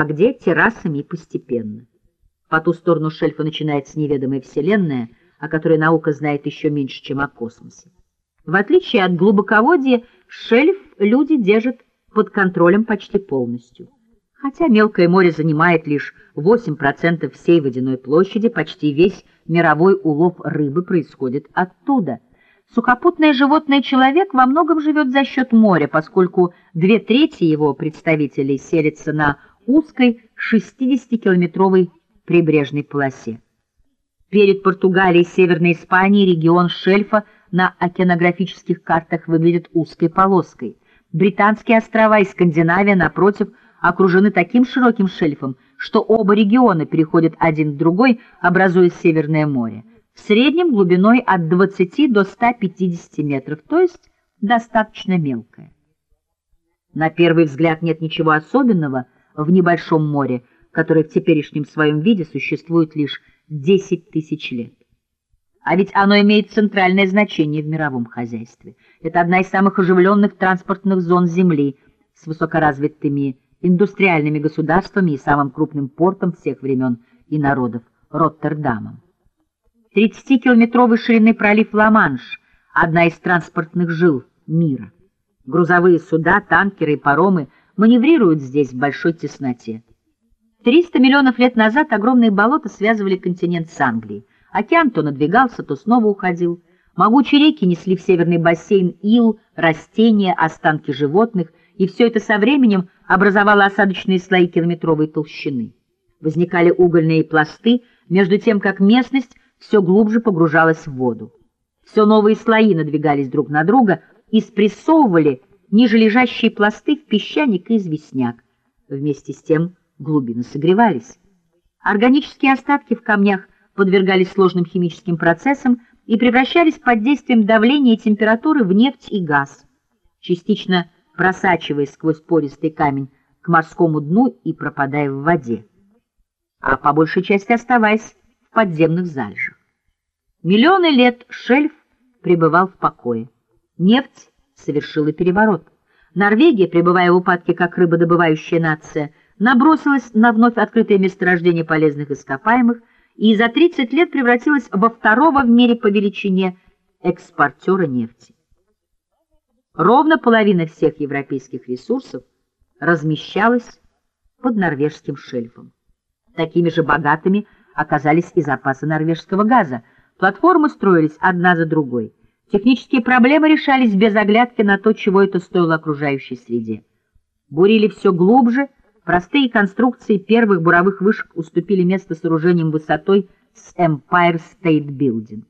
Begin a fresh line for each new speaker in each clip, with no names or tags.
а где террасами постепенно. По ту сторону шельфа начинается неведомая вселенная, о которой наука знает еще меньше, чем о космосе. В отличие от глубоководья, шельф люди держат под контролем почти полностью. Хотя мелкое море занимает лишь 8% всей водяной площади, почти весь мировой улов рыбы происходит оттуда. Сухопутное животное человек во многом живет за счет моря, поскольку две трети его представителей селятся на узкой 60-километровой прибрежной полосе. Перед Португалией и Северной Испанией регион шельфа на океанографических картах выглядит узкой полоской. Британские острова и Скандинавия, напротив, окружены таким широким шельфом, что оба региона переходят один в другой, образуя Северное море. В среднем глубиной от 20 до 150 метров, то есть достаточно мелкое. На первый взгляд нет ничего особенного в небольшом море, которое в теперешнем своем виде существует лишь 10 тысяч лет. А ведь оно имеет центральное значение в мировом хозяйстве. Это одна из самых оживленных транспортных зон Земли с высокоразвитыми индустриальными государствами и самым крупным портом всех времен и народов — Роттердамом. 30-километровый ширины пролив Ла-Манш — одна из транспортных жил мира. Грузовые суда, танкеры и паромы маневрируют здесь в большой тесноте. 300 миллионов лет назад огромные болота связывали континент с Англией. Океан то надвигался, то снова уходил. Могучие реки несли в северный бассейн ил, растения, останки животных, и все это со временем образовало осадочные слои километровой толщины. Возникали угольные пласты, между тем, как местность все глубже погружалась в воду. Все новые слои надвигались друг на друга и спрессовывали ниже лежащие пласты в песчаник и известняк. Вместе с тем глубины согревались. Органические остатки в камнях подвергались сложным химическим процессам и превращались под действием давления и температуры в нефть и газ, частично просачиваясь сквозь пористый камень к морскому дну и пропадая в воде, а по большей части оставаясь в подземных залежах. Миллионы лет шельф пребывал в покое. Нефть совершила переворот. Норвегия, пребывая в упадке как рыбодобывающая нация, набросилась на вновь открытое месторождение полезных ископаемых и за 30 лет превратилась во второго в мире по величине экспортера нефти. Ровно половина всех европейских ресурсов размещалась под норвежским шельфом. Такими же богатыми оказались и запасы норвежского газа. Платформы строились одна за другой. Технические проблемы решались без оглядки на то, чего это стоило окружающей среде. Бурили все глубже, простые конструкции первых буровых вышек уступили место сооружениям высотой с Empire State Building.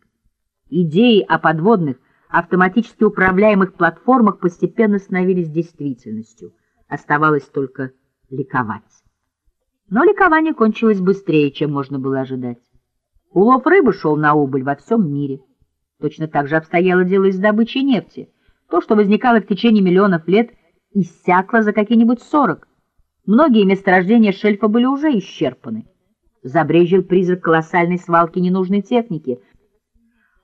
Идеи о подводных, автоматически управляемых платформах постепенно становились действительностью. Оставалось только ликовать. Но ликование кончилось быстрее, чем можно было ожидать. Улов рыбы шел на убыль во всем мире. Точно так же обстояло дело и с добычей нефти. То, что возникало в течение миллионов лет, иссякло за какие-нибудь сорок. Многие месторождения шельфа были уже исчерпаны. Забрежил призрак колоссальной свалки ненужной техники,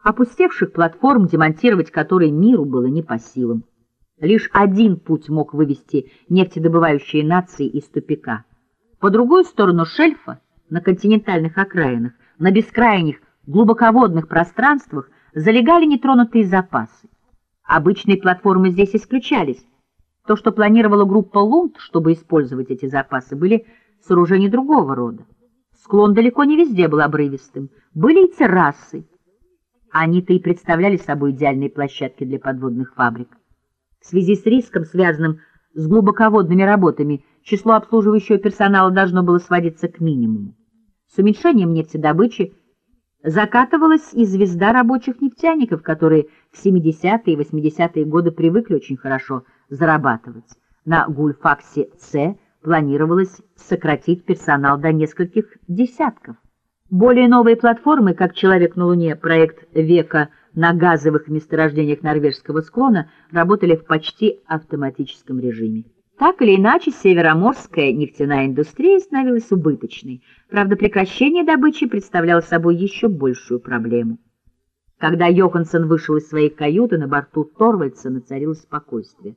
опустевших платформ, демонтировать которые миру было не по силам. Лишь один путь мог вывести нефтедобывающие нации из тупика. По другую сторону шельфа, на континентальных окраинах, на бескрайних глубоководных пространствах, залегали нетронутые запасы. Обычные платформы здесь исключались. То, что планировала группа Лунд, чтобы использовать эти запасы, были сооружения другого рода. Склон далеко не везде был обрывистым. Были и террасы. Они-то и представляли собой идеальные площадки для подводных фабрик. В связи с риском, связанным с глубоководными работами, число обслуживающего персонала должно было сводиться к минимуму. С уменьшением нефтедобычи закатывалась и звезда рабочих нефтяников, которые в 70-е и 80-е годы привыкли очень хорошо зарабатывать. На Гульфаксе-С планировалось сократить персонал до нескольких десятков. Более новые платформы, как «Человек на Луне», проект века на газовых месторождениях норвежского склона, работали в почти автоматическом режиме. Так или иначе, североморская нефтяная индустрия становилась убыточной. Правда, прекращение добычи представляло собой еще большую проблему. Когда Йоханссон вышел из своей каюты, на борту Торвальдса нацарилось спокойствие.